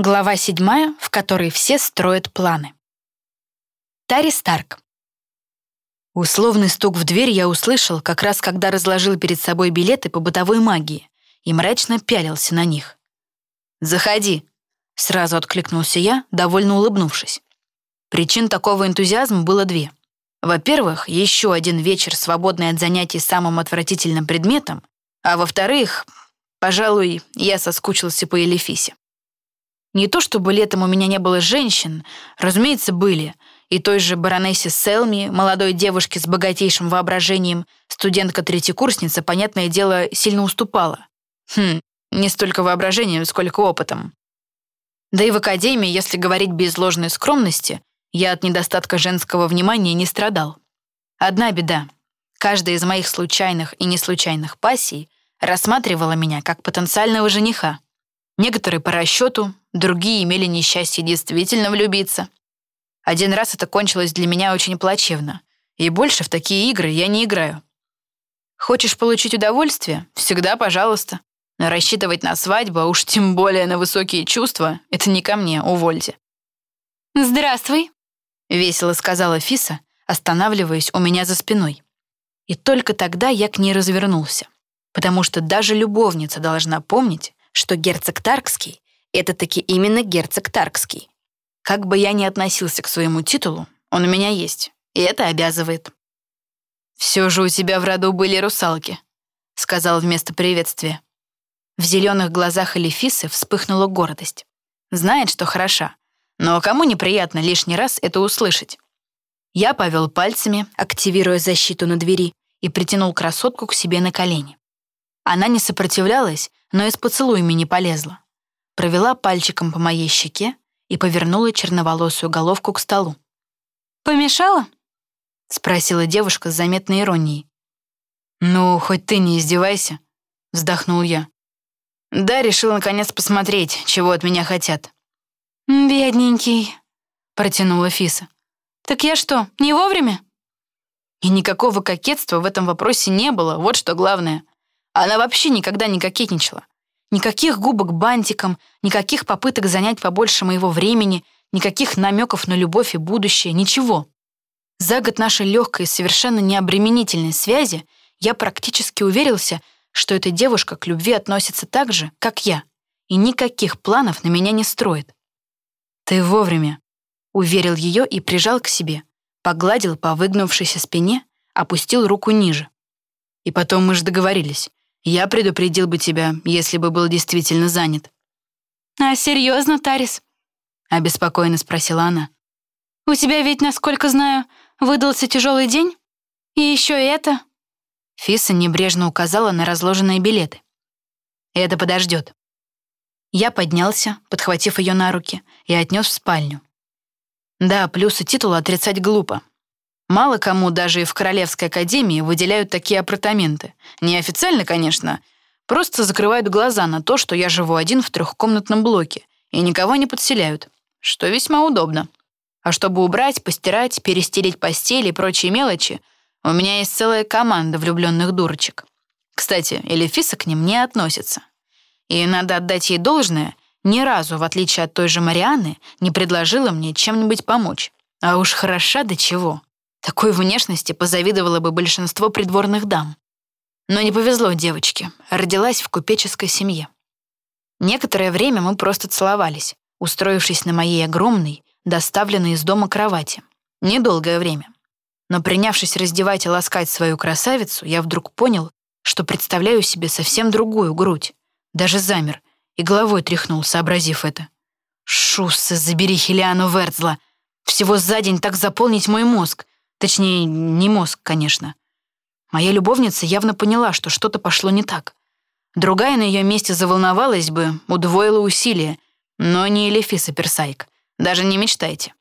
Глава седьмая, в которой все строят планы. Тари Старк. Условный стук в дверь я услышал, как раз когда разложил перед собой билеты по бытовой магии и мрачно пялился на них. «Заходи», — сразу откликнулся я, довольно улыбнувшись. Причин такого энтузиазма было две. Во-первых, еще один вечер, свободный от занятий самым отвратительным предметом, а во-вторых, пожалуй, я соскучился по Элефисе. Не то чтобы летом у меня не было женщин, разумеется, были, и той же баронессе Селми, молодой девушке с богатейшим воображением, студентка-третьекурсница, понятное дело, сильно уступала. Хм, не столько воображением, сколько опытом. Да и в академии, если говорить без ложной скромности, я от недостатка женского внимания не страдал. Одна беда. Каждая из моих случайных и неслучайных пассий рассматривала меня как потенциального жениха. Некоторые по расчету, другие имели несчастье действительно влюбиться. Один раз это кончилось для меня очень плачевно, и больше в такие игры я не играю. Хочешь получить удовольствие? Всегда пожалуйста. Но рассчитывать на свадьбу, а уж тем более на высокие чувства, это не ко мне, увольте. «Здравствуй», — весело сказала Фиса, останавливаясь у меня за спиной. И только тогда я к ней развернулся, потому что даже любовница должна помнить, что герцог Таркский — это таки именно герцог Таркский. Как бы я ни относился к своему титулу, он у меня есть, и это обязывает. «Все же у тебя в роду были русалки», — сказал вместо приветствия. В зеленых глазах Элефисы вспыхнула гордость. Знает, что хороша, но кому неприятно лишний раз это услышать? Я повел пальцами, активируя защиту на двери, и притянул красотку к себе на колени. Она не сопротивлялась, но и с поцелуями не полезла. Провела пальчиком по моей щеке и повернула черноволосую головку к столу. «Помешала?» — спросила девушка с заметной иронией. «Ну, хоть ты не издевайся», — вздохнул я. «Да, решил наконец посмотреть, чего от меня хотят». «Бедненький», — протянула Фиса. «Так я что, не вовремя?» И никакого кокетства в этом вопросе не было, вот что главное. Она вообще никогда не кокетничала. Никаких губок бантиком, никаких попыток занять побольше моего времени, никаких намеков на любовь и будущее, ничего. За год нашей легкой и совершенно необременительной связи я практически уверился, что эта девушка к любви относится так же, как я, и никаких планов на меня не строит. «Ты вовремя», — уверил ее и прижал к себе, погладил по выгнувшейся спине, опустил руку ниже. И потом мы же договорились. Я предупредил бы тебя, если бы был действительно занят». «А серьезно, Тарис?» — обеспокоенно спросила она. «У тебя ведь, насколько знаю, выдался тяжелый день? И еще это?» Фиса небрежно указала на разложенные билеты. «Это подождет». Я поднялся, подхватив ее на руки, и отнес в спальню. Да, плюсы титула отрицать глупо. Мало кому даже и в Королевской академии выделяют такие апартаменты. Неофициально, конечно. Просто закрывают глаза на то, что я живу один в трехкомнатном блоке, и никого не подселяют, что весьма удобно. А чтобы убрать, постирать, перестелить постель и прочие мелочи, у меня есть целая команда влюбленных дурочек. Кстати, Элефиса к ним не относится. И надо отдать ей должное, ни разу, в отличие от той же Марианы, не предложила мне чем-нибудь помочь. А уж хороша до чего. Такой внешности позавидовало бы большинство придворных дам. Но не повезло девочке, родилась в купеческой семье. Некоторое время мы просто целовались, устроившись на моей огромной, доставленной из дома кровати. Недолгое время. Но принявшись раздевать и ласкать свою красавицу, я вдруг понял, что представляю себе совсем другую грудь. Даже замер и головой тряхнул, сообразив это. «Шуссы, забери Хелиану Верцла! Всего за день так заполнить мой мозг! Точнее, не мозг, конечно. Моя любовница явно поняла, что что-то пошло не так. Другая на ее месте заволновалась бы, удвоила усилия, но не Элефиса Персайк. Даже не мечтайте.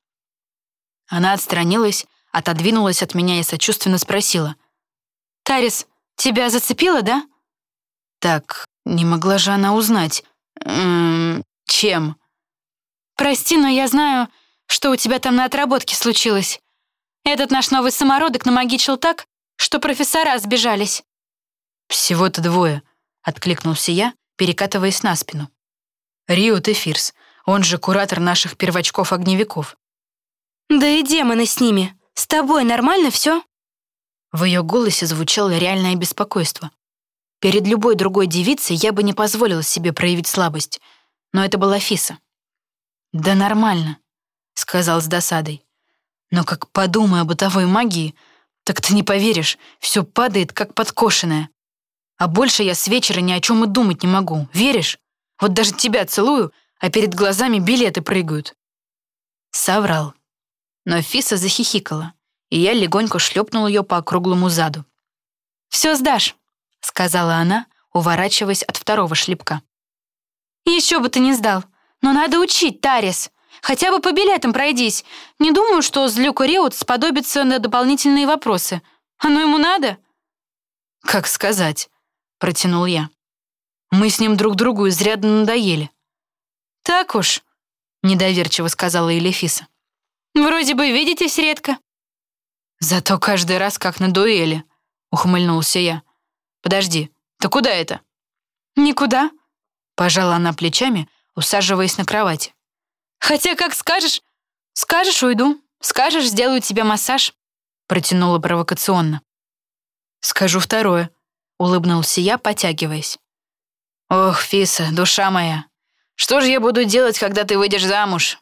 Она отстранилась, отодвинулась от меня и сочувственно спросила. «Тарис, тебя зацепило, да?» Так, не могла же она узнать. М -м, чем? «Прости, но я знаю, что у тебя там на отработке случилось. Этот наш новый самородок намагичил так, что профессора сбежались». «Всего-то двое», — откликнулся я, перекатываясь на спину. «Риот и Фирс. Он же куратор наших первочков-огневиков. Да и демоны с ними. С тобой нормально все? В ее голосе звучало реальное беспокойство. Перед любой другой девицей я бы не позволила себе проявить слабость, но это была Фиса. «Да нормально», — сказал с досадой. «Но как подумай о бытовой магии, так ты не поверишь, все падает, как подкошенное. А больше я с вечера ни о чем и думать не могу, веришь? Вот даже тебя целую, а перед глазами билеты прыгают». Соврал. Но Фиса захихикала, и я легонько шлепнул ее по округлому заду. «Все сдашь», — сказала она, уворачиваясь от второго шлепка. «Еще бы ты не сдал. Но надо учить, Тарис. Хотя бы по билетам пройдись. Не думаю, что Злюку Реут сподобится на дополнительные вопросы. Оно ему надо?» «Как сказать?» — протянул я. «Мы с ним друг другу изрядно надоели». «Так уж», — недоверчиво сказала Елефиса. «Вроде бы видитесь редко». «Зато каждый раз как на дуэли», — ухмыльнулся я. «Подожди, ты куда это?» «Никуда», — пожала она плечами, усаживаясь на кровати. «Хотя как скажешь. Скажешь — уйду. Скажешь — сделаю тебе массаж», — протянула провокационно. «Скажу второе», — улыбнулся я, потягиваясь. «Ох, Фиса, душа моя, что же я буду делать, когда ты выйдешь замуж?»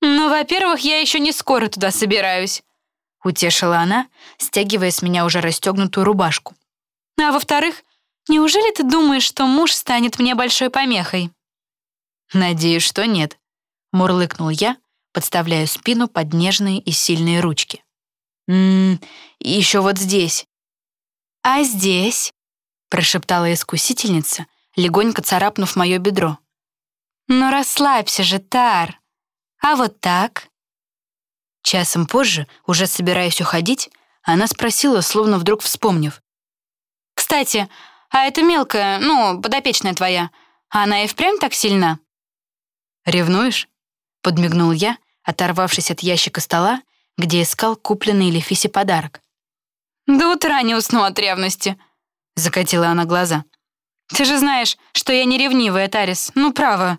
«Ну, во-первых, я еще не скоро туда собираюсь», — утешила она, стягивая с меня уже расстегнутую рубашку. «А во-вторых, неужели ты думаешь, что муж станет мне большой помехой?» «Надеюсь, что нет», — мурлыкнул я, подставляя спину под нежные и сильные ручки. «Ммм, еще вот здесь». «А здесь?» — прошептала искусительница, легонько царапнув мое бедро. «Ну расслабься же, Тар. А вот так?» Часом позже, уже собираясь уходить, она спросила, словно вдруг вспомнив. «Кстати, а эта мелкая, ну, подопечная твоя, она и впрямь так сильна?» «Ревнуешь?» — подмигнул я, оторвавшись от ящика стола, где искал купленный Лефисе подарок. «До утра не усну от ревности», — закатила она глаза. «Ты же знаешь, что я не ревнивая, Тарис, ну, право».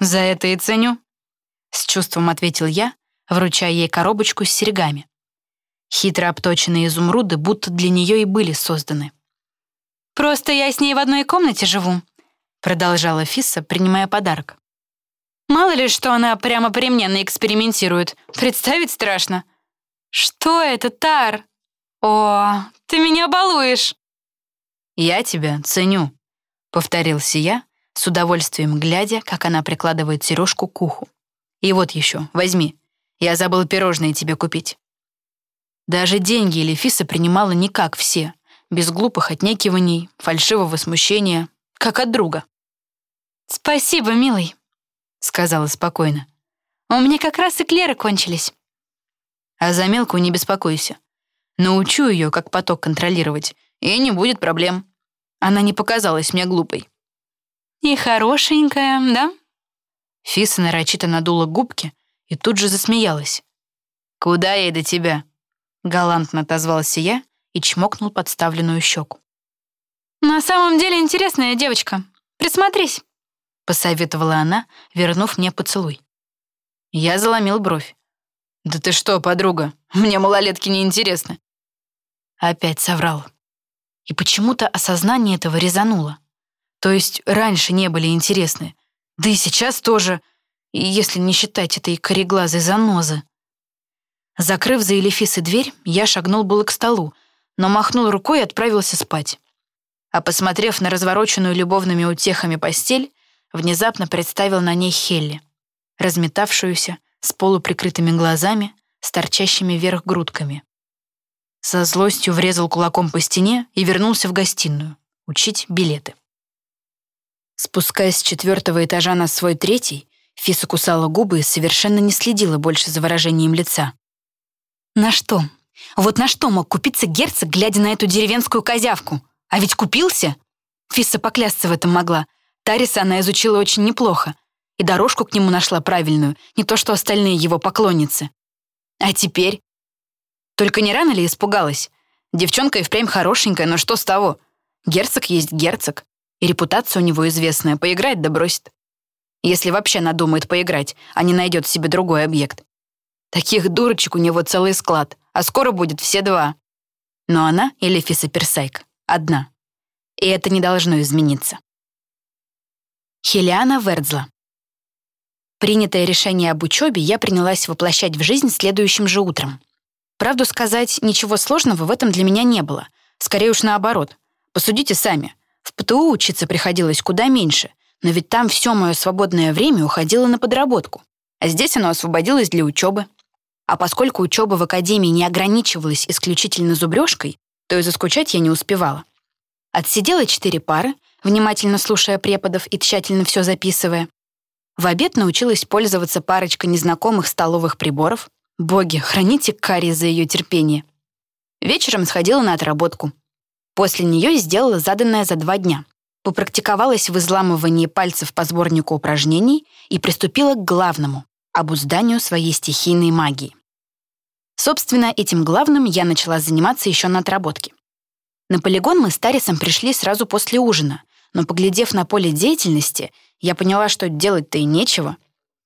«За это и ценю», — с чувством ответил я, вручая ей коробочку с серьгами. Хитро обточенные изумруды будто для нее и были созданы. «Просто я с ней в одной комнате живу», — продолжала Фисса, принимая подарок. «Мало ли, что она прямо при мне наэкспериментирует. Представить страшно». «Что это, Тар? О, ты меня балуешь!» «Я тебя ценю», — повторился я, с удовольствием глядя, как она прикладывает сережку к уху. «И вот еще, возьми. Я забыл пирожные тебе купить». Даже деньги Элефиса принимала не как все, без глупых отнекиваний, фальшивого смущения, как от друга. «Спасибо, милый», — сказала спокойно. «У меня как раз эклеры кончились». «А за мелкую не беспокойся. Научу ее, как поток контролировать, и не будет проблем. Она не показалась мне глупой». «И хорошенькая, да?» Фиса нарочито надула губки и тут же засмеялась. «Куда ей до тебя?» Галантно отозвался я и чмокнул подставленную щеку. «На самом деле интересная девочка. Присмотрись», — посоветовала она, вернув мне поцелуй. Я заломил бровь. «Да ты что, подруга, мне малолетки не интересны». Опять соврал. И почему-то осознание этого резануло. То есть раньше не были интересны, да и сейчас тоже, если не считать этой кореглазой занозы. Закрыв за Элефисой дверь, я шагнул было к столу, но махнул рукой и отправился спать. А посмотрев на развороченную любовными утехами постель, внезапно представил на ней Хелли, разметавшуюся, с полуприкрытыми глазами, с торчащими вверх грудками. Со злостью врезал кулаком по стене и вернулся в гостиную учить билеты. Спускаясь с четвертого этажа на свой третий, Фиса кусала губы и совершенно не следила больше за выражением лица. На что? Вот на что мог купиться герцог, глядя на эту деревенскую козявку? А ведь купился? Фисса поклясться в этом могла. Тариса она изучила очень неплохо. И дорожку к нему нашла правильную, не то что остальные его поклонницы. А теперь? Только не рано ли испугалась? Девчонка и впрямь хорошенькая, но что с того? Герцог есть герцог. И репутация у него известная, поиграет да бросит. Если вообще надумает поиграть, а не найдет себе другой объект. Таких дурочек у него целый склад, а скоро будет все два. Но она, или Фиса Персайк, одна. И это не должно измениться. Хелиана Вердзла. Принятое решение об учебе я принялась воплощать в жизнь следующим же утром. Правду сказать, ничего сложного в этом для меня не было. Скорее уж наоборот. Посудите сами. В ПТУ учиться приходилось куда меньше, но ведь там все мое свободное время уходило на подработку. А здесь оно освободилось для учебы. А поскольку учеба в академии не ограничивалась исключительно зубрежкой, то и заскучать я не успевала. Отсидела четыре пары, внимательно слушая преподов и тщательно все записывая. В обед научилась пользоваться парочкой незнакомых столовых приборов. Боги, храните Карри за ее терпение. Вечером сходила на отработку. После нее сделала заданное за два дня. Попрактиковалась в изламывании пальцев по сборнику упражнений и приступила к главному — обузданию своей стихийной магии. Собственно, этим главным я начала заниматься еще на отработке. На полигон мы с Тарисом пришли сразу после ужина, но, поглядев на поле деятельности, я поняла, что делать-то и нечего.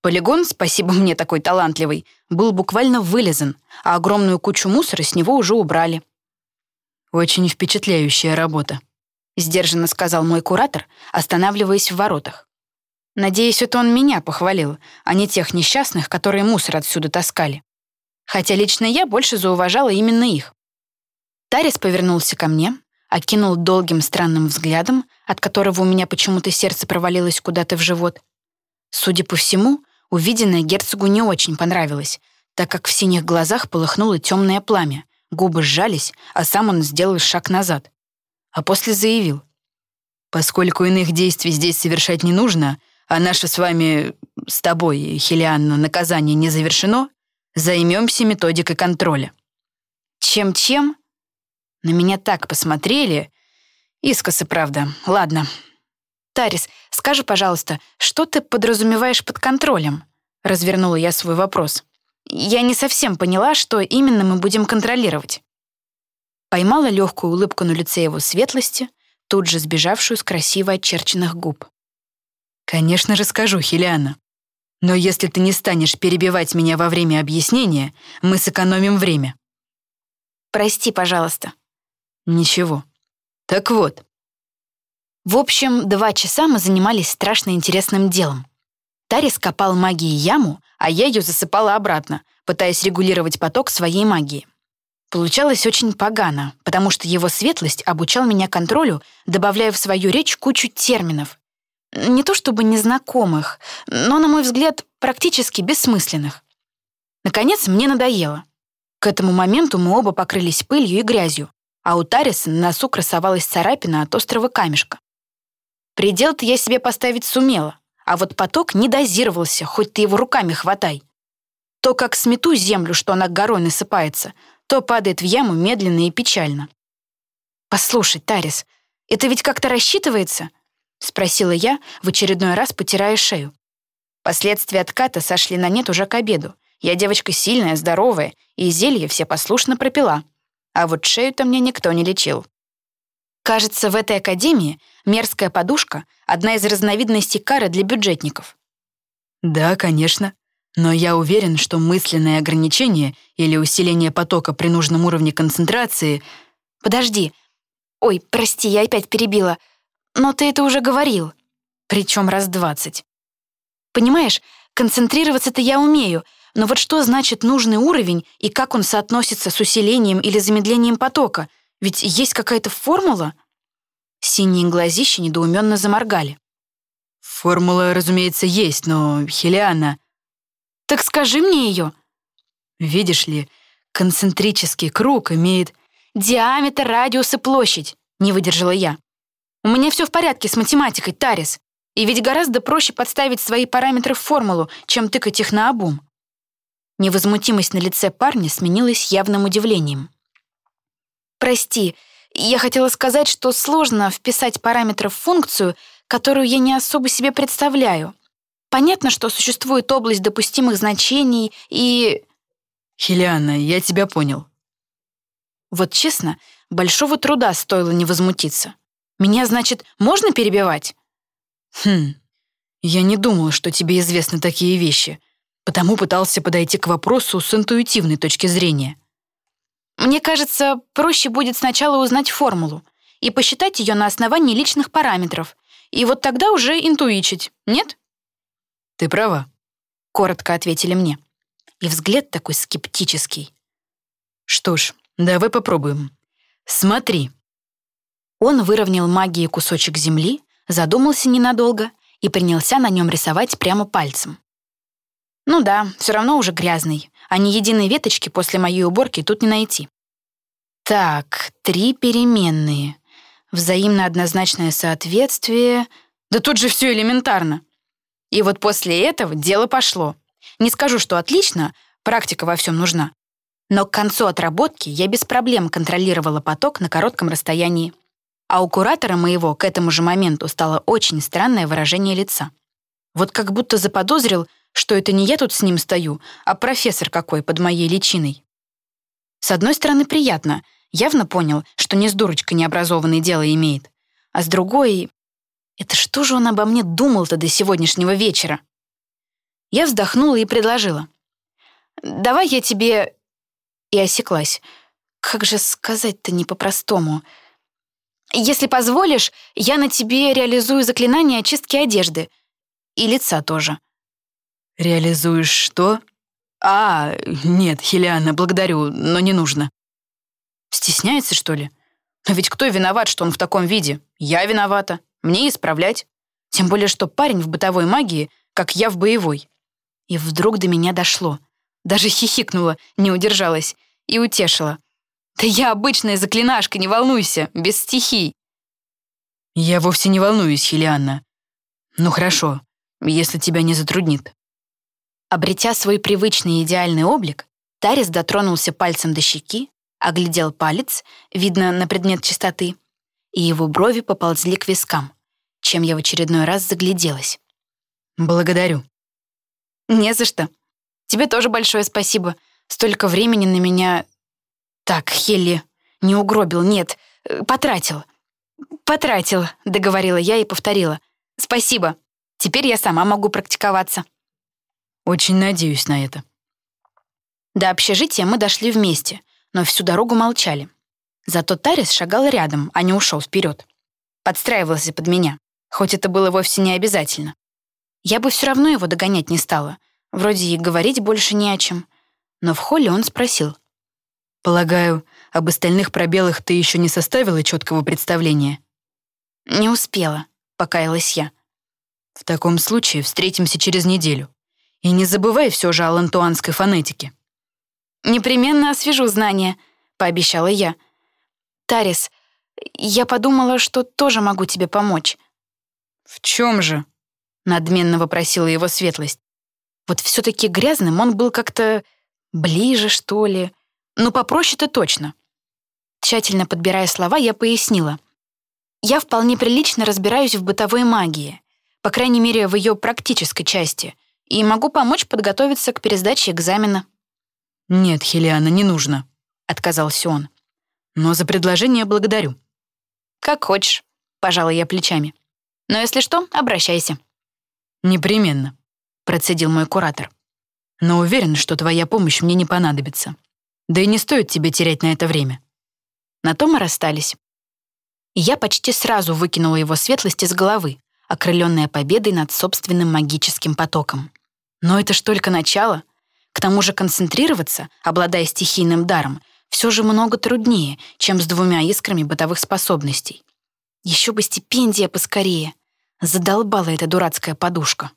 Полигон, спасибо мне такой талантливый, был буквально вылезан, а огромную кучу мусора с него уже убрали. «Очень впечатляющая работа», — сдержанно сказал мой куратор, останавливаясь в воротах. Надеюсь, это он меня похвалил, а не тех несчастных, которые мусор отсюда таскали хотя лично я больше зауважала именно их. Тарис повернулся ко мне, окинул долгим странным взглядом, от которого у меня почему-то сердце провалилось куда-то в живот. Судя по всему, увиденное герцогу не очень понравилось, так как в синих глазах полыхнуло темное пламя, губы сжались, а сам он сделал шаг назад. А после заявил. «Поскольку иных действий здесь совершать не нужно, а наше с вами, с тобой, Хелианна, наказание не завершено, Займемся методикой контроля. Чем-чем? На меня так посмотрели. Искосы, правда. Ладно. Тарис, скажи, пожалуйста, что ты подразумеваешь под контролем? Развернула я свой вопрос. Я не совсем поняла, что именно мы будем контролировать. Поймала легкую улыбку на лице его светлости, тут же сбежавшую с красиво очерченных губ. «Конечно же скажу, Хелиана. Но если ты не станешь перебивать меня во время объяснения, мы сэкономим время. Прости, пожалуйста. Ничего. Так вот. В общем, два часа мы занимались страшно интересным делом. Тарис копал магией яму, а я ее засыпала обратно, пытаясь регулировать поток своей магии. Получалось очень погано, потому что его светлость обучал меня контролю, добавляя в свою речь кучу терминов, не то чтобы незнакомых, но, на мой взгляд, практически бессмысленных. Наконец, мне надоело. К этому моменту мы оба покрылись пылью и грязью, а у Тариса на носу красовалась царапина от острого камешка. Предел-то я себе поставить сумела, а вот поток не дозировался, хоть ты его руками хватай. То, как смету землю, что она горой насыпается, то падает в яму медленно и печально. «Послушай, Тарис, это ведь как-то рассчитывается?» — спросила я, в очередной раз потирая шею. Последствия отката сошли на нет уже к обеду. Я девочка сильная, здоровая, и зелье все послушно пропила. А вот шею-то мне никто не лечил. Кажется, в этой академии мерзкая подушка — одна из разновидностей кары для бюджетников. Да, конечно. Но я уверен, что мысленное ограничение или усиление потока при нужном уровне концентрации... Подожди. Ой, прости, я опять перебила — но ты это уже говорил. Причем раз двадцать. Понимаешь, концентрироваться-то я умею, но вот что значит нужный уровень и как он соотносится с усилением или замедлением потока? Ведь есть какая-то формула? Синие глазища недоуменно заморгали. Формула, разумеется, есть, но Хелиана... Так скажи мне ее. Видишь ли, концентрический круг имеет... Диаметр, радиус и площадь, не выдержала я. У меня все в порядке с математикой, Тарис. И ведь гораздо проще подставить свои параметры в формулу, чем тыкать их на обум. Невозмутимость на лице парня сменилась явным удивлением. «Прости, я хотела сказать, что сложно вписать параметры в функцию, которую я не особо себе представляю. Понятно, что существует область допустимых значений и...» «Хелианна, я тебя понял». Вот честно, большого труда стоило не возмутиться. Меня, значит, можно перебивать? Хм. Я не думал, что тебе известны такие вещи, потому пытался подойти к вопросу с интуитивной точки зрения. Мне кажется, проще будет сначала узнать формулу и посчитать ее на основании личных параметров, и вот тогда уже интуичить, нет? Ты права, коротко ответили мне. И взгляд такой скептический. Что ж, давай попробуем. Смотри. Он выровнял магией кусочек земли, задумался ненадолго и принялся на нем рисовать прямо пальцем. Ну да, все равно уже грязный, а ни единой веточки после моей уборки тут не найти. Так, три переменные. Взаимно однозначное соответствие. Да тут же все элементарно. И вот после этого дело пошло. Не скажу, что отлично, практика во всем нужна. Но к концу отработки я без проблем контролировала поток на коротком расстоянии. А у куратора моего к этому же моменту стало очень странное выражение лица. Вот как будто заподозрил, что это не я тут с ним стою, а профессор какой под моей личиной. С одной стороны, приятно. Явно понял, что не с дурочкой необразованное дело имеет. А с другой... Это что же он обо мне думал-то до сегодняшнего вечера? Я вздохнула и предложила. «Давай я тебе...» И осеклась. Как же сказать-то не по-простому? «Если позволишь, я на тебе реализую заклинание очистки одежды. И лица тоже». «Реализуешь что?» «А, нет, Хелиана, благодарю, но не нужно». «Стесняется, что ли? Но ведь кто виноват, что он в таком виде? Я виновата. Мне исправлять. Тем более, что парень в бытовой магии, как я в боевой. И вдруг до меня дошло. Даже хихикнула, не удержалась, и утешила. «Да я обычная заклинашка, не волнуйся, без стихий». «Я вовсе не волнуюсь, Хелианна. Ну хорошо, если тебя не затруднит». Обретя свой привычный идеальный облик, Тарис дотронулся пальцем до щеки, оглядел палец, видно, на предмет чистоты, и его брови поползли к вискам, чем я в очередной раз загляделась. «Благодарю». «Не за что. Тебе тоже большое спасибо. Столько времени на меня... Так, Хелли, не угробил, нет, э, потратил». «Потратил», — договорила я и повторила. «Спасибо. Теперь я сама могу практиковаться». «Очень надеюсь на это». До общежития мы дошли вместе, но всю дорогу молчали. Зато Тарис шагал рядом, а не ушел вперед. Подстраивался под меня, хоть это было вовсе не обязательно. Я бы все равно его догонять не стала. Вроде и говорить больше не о чем. Но в холле он спросил. «Полагаю, об остальных пробелах ты еще не составила четкого представления?» «Не успела», — покаялась я. «В таком случае встретимся через неделю. И не забывай все же о лантуанской фонетике». «Непременно освежу знания», — пообещала я. «Тарис, я подумала, что тоже могу тебе помочь». «В чем же?» — надменно вопросила его светлость. Вот все таки грязным он был как-то ближе, что ли. Ну, попроще-то точно. Тщательно подбирая слова, я пояснила. Я вполне прилично разбираюсь в бытовой магии, по крайней мере, в ее практической части, и могу помочь подготовиться к пересдаче экзамена. «Нет, Хелиана, не нужно», — отказался он. «Но за предложение благодарю». «Как хочешь», — пожала я плечами. «Но если что, обращайся». «Непременно», — процедил мой куратор. «Но уверен, что твоя помощь мне не понадобится. Да и не стоит тебе терять на это время». На том и расстались. Я почти сразу выкинула его светлость из головы, окрыленная победой над собственным магическим потоком. Но это ж только начало — к тому же концентрироваться, обладая стихийным даром, все же много труднее, чем с двумя искрами бытовых способностей. Еще бы стипендия поскорее. Задолбала эта дурацкая подушка.